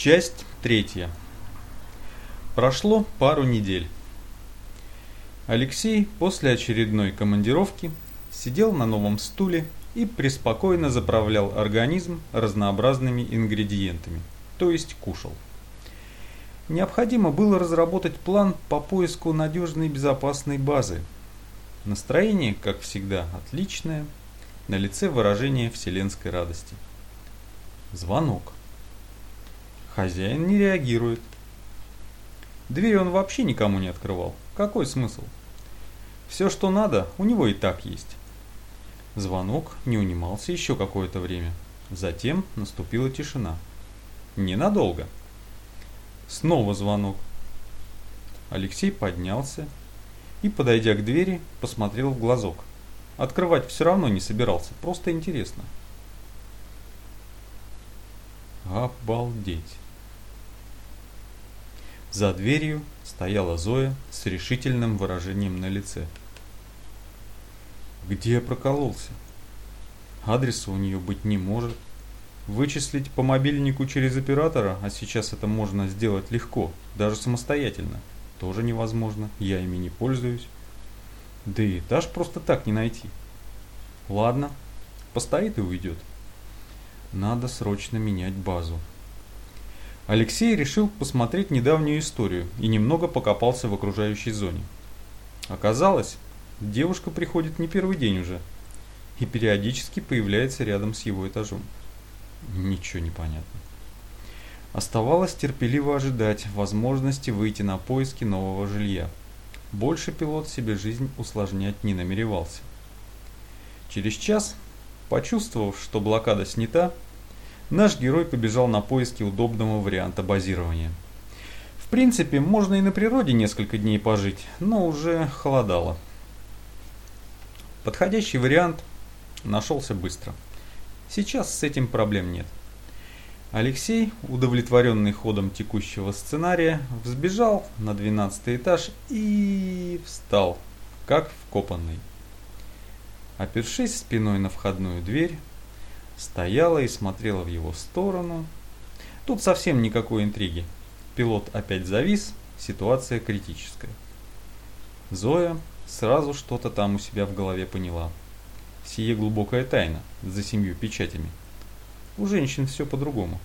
Часть третья. Прошло пару недель. Алексей после очередной командировки сидел на новом стуле и преспокойно заправлял организм разнообразными ингредиентами, то есть кушал. Необходимо было разработать план по поиску надежной безопасной базы. Настроение, как всегда, отличное, на лице выражение вселенской радости. Звонок. Хозяин не реагирует. Дверь он вообще никому не открывал. Какой смысл? Все, что надо, у него и так есть. Звонок не унимался еще какое-то время. Затем наступила тишина. Ненадолго. Снова звонок. Алексей поднялся и, подойдя к двери, посмотрел в глазок. Открывать все равно не собирался, просто интересно. Обалдеть. За дверью стояла Зоя с решительным выражением на лице. Где я прокололся? Адреса у нее быть не может. Вычислить по мобильнику через оператора, а сейчас это можно сделать легко, даже самостоятельно, тоже невозможно, я ими не пользуюсь. Да и этаж просто так не найти. Ладно, постоит и уйдет. Надо срочно менять базу. Алексей решил посмотреть недавнюю историю и немного покопался в окружающей зоне. Оказалось, девушка приходит не первый день уже и периодически появляется рядом с его этажом. Ничего не понятно. Оставалось терпеливо ожидать возможности выйти на поиски нового жилья. Больше пилот себе жизнь усложнять не намеревался. Через час, почувствовав, что блокада снята, наш герой побежал на поиски удобного варианта базирования. В принципе, можно и на природе несколько дней пожить, но уже холодало. Подходящий вариант нашелся быстро. Сейчас с этим проблем нет. Алексей, удовлетворенный ходом текущего сценария, взбежал на 12 этаж и встал, как вкопанный. Опершись спиной на входную дверь, стояла и смотрела в его сторону. Тут совсем никакой интриги. Пилот опять завис, ситуация критическая. Зоя сразу что-то там у себя в голове поняла. Сие глубокая тайна за семью печатями. У женщин все по-другому.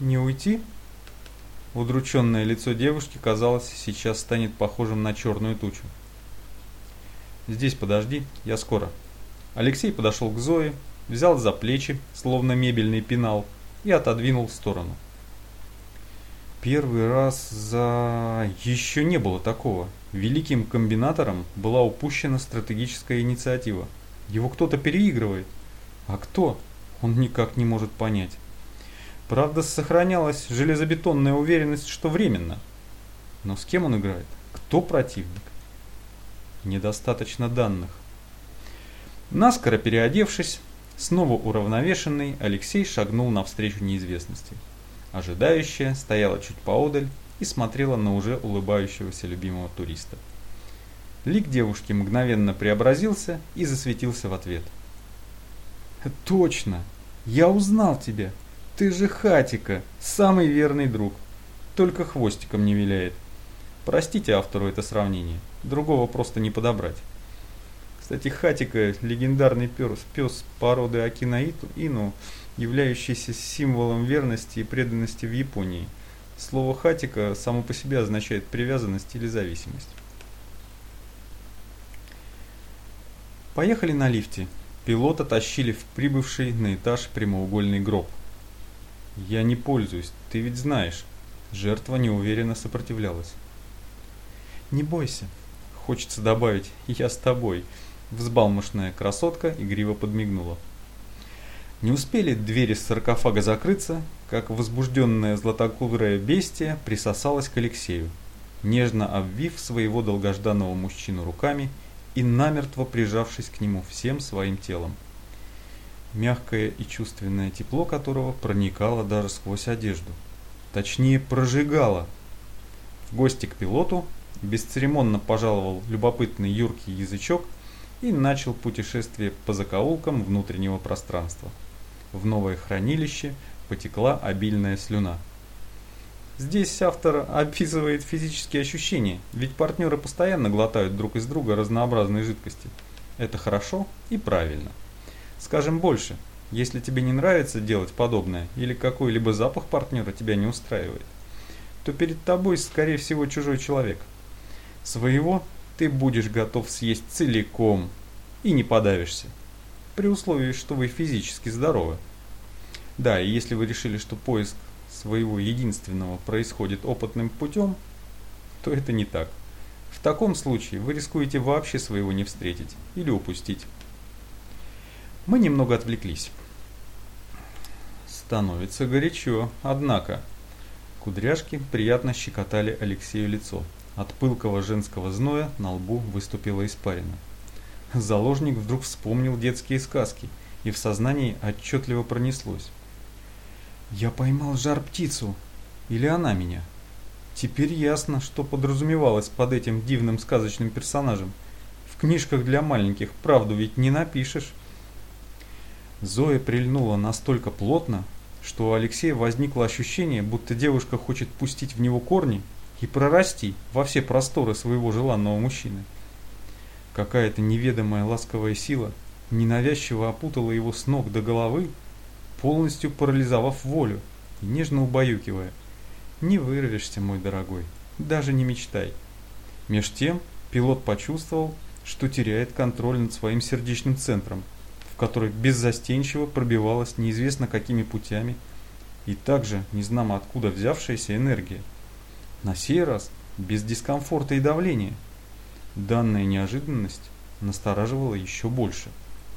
Не уйти? Удрученное лицо девушки, казалось, сейчас станет похожим на черную тучу. Здесь подожди, я скоро. Алексей подошел к Зое, взял за плечи, словно мебельный пенал, и отодвинул в сторону. Первый раз за... еще не было такого. Великим комбинатором была упущена стратегическая инициатива. Его кто-то переигрывает. А кто? Он никак не может понять. Правда, сохранялась железобетонная уверенность, что временно. Но с кем он играет? Кто противник? Недостаточно данных. Наскоро переодевшись, снова уравновешенный, Алексей шагнул навстречу неизвестности. Ожидающая стояла чуть поодаль и смотрела на уже улыбающегося любимого туриста. Лик девушки мгновенно преобразился и засветился в ответ. «Точно! Я узнал тебя! Ты же Хатика, самый верный друг! Только хвостиком не виляет. Простите автору это сравнение, другого просто не подобрать». Кстати, Хатика – легендарный пес, пес породы Акинаиту Ину, являющийся символом верности и преданности в Японии. Слово «хатика» само по себе означает привязанность или зависимость. Поехали на лифте. Пилота тащили в прибывший на этаж прямоугольный гроб. «Я не пользуюсь, ты ведь знаешь». Жертва неуверенно сопротивлялась. «Не бойся», – хочется добавить «я с тобой», – Взбалмошная красотка игриво подмигнула. Не успели двери саркофага закрыться, как возбужденная златокудрая бестия присосалась к Алексею, нежно обвив своего долгожданного мужчину руками и намертво прижавшись к нему всем своим телом. Мягкое и чувственное тепло которого проникало даже сквозь одежду. Точнее, прожигало. В гости к пилоту бесцеремонно пожаловал любопытный юркий язычок – и начал путешествие по закоулкам внутреннего пространства. В новое хранилище потекла обильная слюна. Здесь автор описывает физические ощущения, ведь партнеры постоянно глотают друг из друга разнообразные жидкости. Это хорошо и правильно. Скажем больше, если тебе не нравится делать подобное или какой-либо запах партнера тебя не устраивает, то перед тобой, скорее всего, чужой человек. Своего ты будешь готов съесть целиком и не подавишься, при условии, что вы физически здоровы. Да, и если вы решили, что поиск своего единственного происходит опытным путем, то это не так. В таком случае вы рискуете вообще своего не встретить или упустить. Мы немного отвлеклись. Становится горячо, однако. Кудряшки приятно щекотали Алексею лицо. От пылкого женского зноя на лбу выступила испарина. Заложник вдруг вспомнил детские сказки, и в сознании отчетливо пронеслось. Я поймал жар-птицу. Или она меня? Теперь ясно, что подразумевалось под этим дивным сказочным персонажем. В книжках для маленьких правду ведь не напишешь. Зоя прильнула настолько плотно, что у Алексея возникло ощущение, будто девушка хочет пустить в него корни и прорасти во все просторы своего желанного мужчины. Какая-то неведомая ласковая сила ненавязчиво опутала его с ног до головы, полностью парализовав волю и нежно убаюкивая. «Не вырвешься, мой дорогой, даже не мечтай». Меж тем пилот почувствовал, что теряет контроль над своим сердечным центром, в который беззастенчиво пробивалась неизвестно какими путями и также незнамо откуда взявшаяся энергия. На сей раз без дискомфорта и давления. Данная неожиданность настораживала еще больше,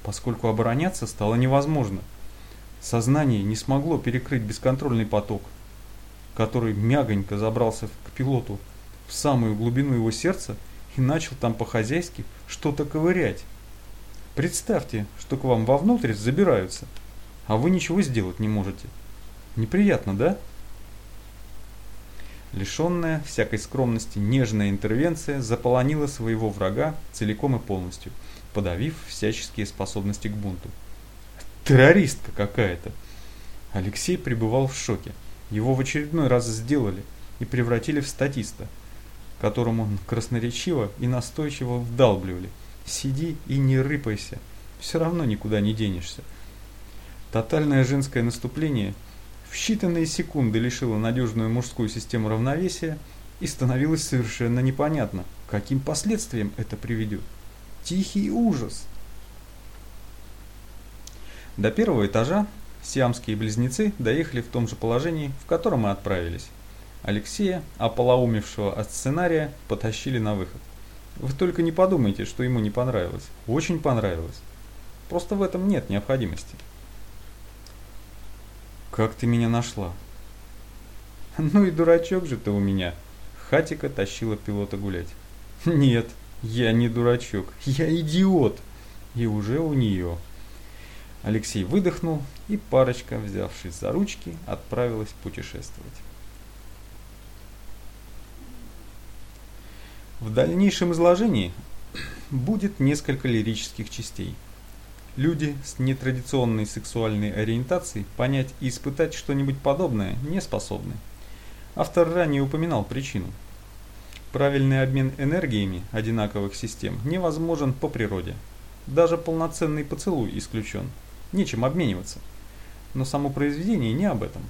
поскольку обороняться стало невозможно – Сознание не смогло перекрыть бесконтрольный поток, который мягонько забрался к пилоту в самую глубину его сердца и начал там по-хозяйски что-то ковырять. Представьте, что к вам вовнутрь забираются, а вы ничего сделать не можете. Неприятно, да? Лишенная всякой скромности нежная интервенция заполонила своего врага целиком и полностью, подавив всяческие способности к бунту террористка какая-то. Алексей пребывал в шоке. Его в очередной раз сделали и превратили в статиста, которому красноречиво и настойчиво вдалбливали. Сиди и не рыпайся, все равно никуда не денешься. Тотальное женское наступление в считанные секунды лишило надежную мужскую систему равновесия и становилось совершенно непонятно, каким последствиям это приведет. Тихий ужас – до первого этажа сиамские близнецы доехали в том же положении, в котором мы отправились. Алексея, ополоумевшего от сценария, потащили на выход. Вы только не подумайте, что ему не понравилось. Очень понравилось. Просто в этом нет необходимости. Как ты меня нашла? Ну и дурачок же ты у меня. Хатика тащила пилота гулять. Нет, я не дурачок, я идиот. И уже у нее. Алексей выдохнул, и парочка, взявшись за ручки, отправилась путешествовать. В дальнейшем изложении будет несколько лирических частей. Люди с нетрадиционной сексуальной ориентацией понять и испытать что-нибудь подобное не способны. Автор ранее упоминал причину. Правильный обмен энергиями одинаковых систем невозможен по природе. Даже полноценный поцелуй исключен – нечем обмениваться. Но само произведение не об этом.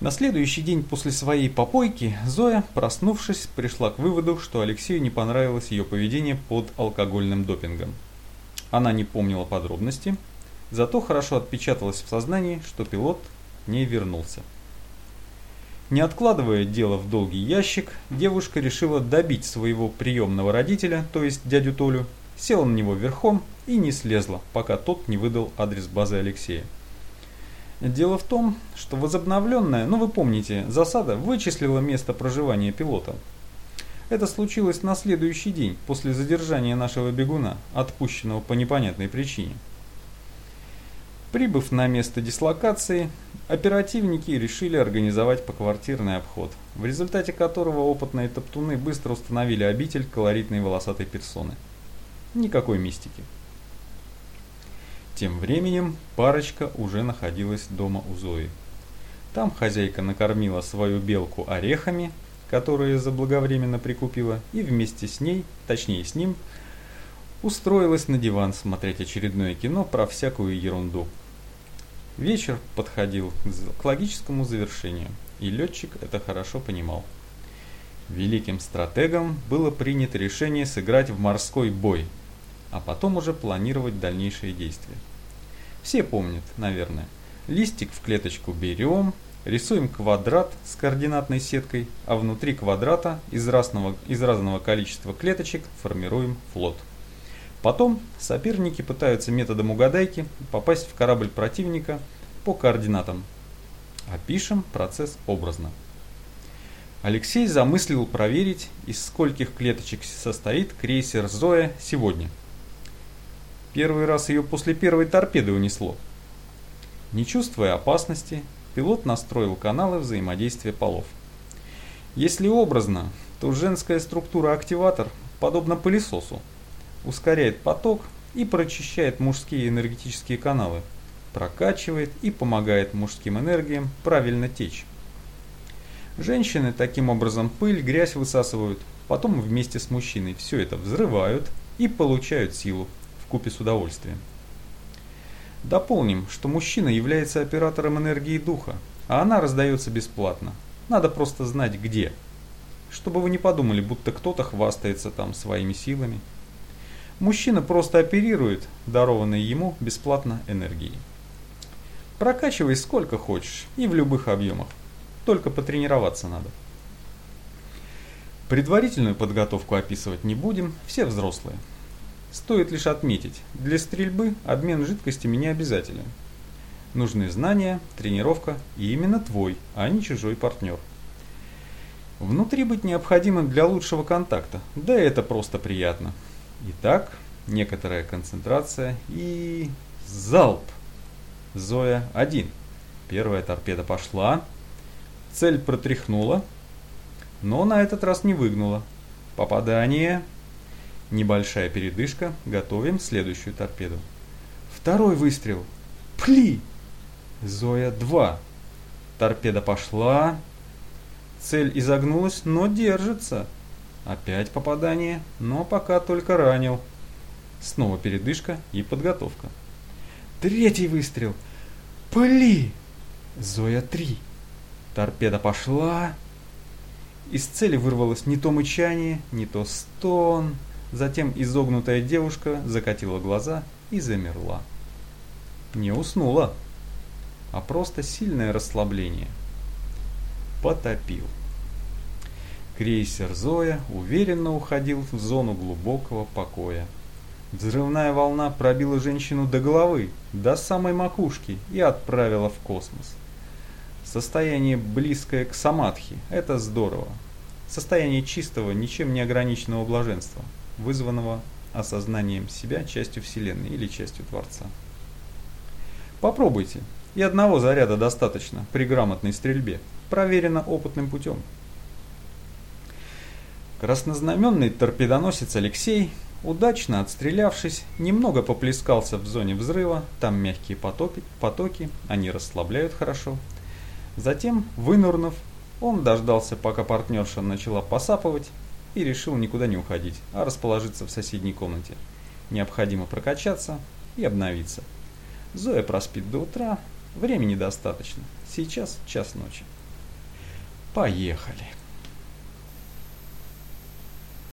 На следующий день после своей попойки Зоя, проснувшись, пришла к выводу, что Алексею не понравилось ее поведение под алкогольным допингом. Она не помнила подробности, зато хорошо отпечаталось в сознании, что пилот не вернулся. Не откладывая дело в долгий ящик, девушка решила добить своего приемного родителя, то есть дядю Толю, села на него верхом и не слезла, пока тот не выдал адрес базы Алексея. Дело в том, что возобновленная, ну вы помните, засада вычислила место проживания пилота. Это случилось на следующий день после задержания нашего бегуна, отпущенного по непонятной причине. Прибыв на место дислокации, оперативники решили организовать поквартирный обход, в результате которого опытные топтуны быстро установили обитель колоритной волосатой персоны – Никакой мистики. Тем временем парочка уже находилась дома у Зои. Там хозяйка накормила свою белку орехами, которые заблаговременно прикупила, и вместе с ней, точнее с ним, устроилась на диван смотреть очередное кино про всякую ерунду. Вечер подходил к логическому завершению, и летчик это хорошо понимал. Великим стратегом было принято решение сыграть в морской бой, а потом уже планировать дальнейшие действия. Все помнят, наверное. Листик в клеточку берем, рисуем квадрат с координатной сеткой, а внутри квадрата из разного, из разного количества клеточек формируем флот. Потом соперники пытаются методом угадайки попасть в корабль противника по координатам. Опишем процесс образно. Алексей замыслил проверить, из скольких клеточек состоит крейсер «Зоя» сегодня – Первый раз ее после первой торпеды унесло. Не чувствуя опасности, пилот настроил каналы взаимодействия полов. Если образно, то женская структура-активатор подобна пылесосу. Ускоряет поток и прочищает мужские энергетические каналы, прокачивает и помогает мужским энергиям правильно течь. Женщины таким образом пыль, грязь высасывают, потом вместе с мужчиной все это взрывают и получают силу, купе с удовольствием. Дополним, что мужчина является оператором энергии духа, а она раздается бесплатно. Надо просто знать где. Чтобы вы не подумали, будто кто-то хвастается там своими силами. Мужчина просто оперирует дарованной ему бесплатно энергией. Прокачивай сколько хочешь и в любых объемах. Только потренироваться надо. Предварительную подготовку описывать не будем, все взрослые. Стоит лишь отметить, для стрельбы обмен жидкостями не обязателен. Нужны знания, тренировка и именно твой, а не чужой партнер. Внутри быть необходимым для лучшего контакта, да это просто приятно. Итак, некоторая концентрация и... залп! Зоя 1. Первая торпеда пошла. Цель протряхнула, но на этот раз не выгнула. Попадание Небольшая передышка, готовим следующую торпеду. Второй выстрел. Пли! Зоя 2. Торпеда пошла. Цель изогнулась, но держится. Опять попадание, но пока только ранил. Снова передышка и подготовка. Третий выстрел. Пли! Зоя 3. Торпеда пошла. Из цели вырвалось не то мычание, не то стон. Затем изогнутая девушка закатила глаза и замерла. Не уснула, а просто сильное расслабление. Потопил. Крейсер «Зоя» уверенно уходил в зону глубокого покоя. Взрывная волна пробила женщину до головы, до самой макушки и отправила в космос. Состояние близкое к самадхи – это здорово. Состояние чистого, ничем не ограниченного блаженства – вызванного осознанием себя частью Вселенной или частью Творца. Попробуйте. И одного заряда достаточно при грамотной стрельбе. Проверено опытным путем. Краснознаменный торпедоносец Алексей, удачно отстрелявшись, немного поплескался в зоне взрыва, там мягкие потоки, потоки они расслабляют хорошо. Затем, вынурнув, он дождался, пока партнерша начала посапывать, и решил никуда не уходить, а расположиться в соседней комнате. Необходимо прокачаться и обновиться. Зоя проспит до утра, времени достаточно. Сейчас час ночи. Поехали.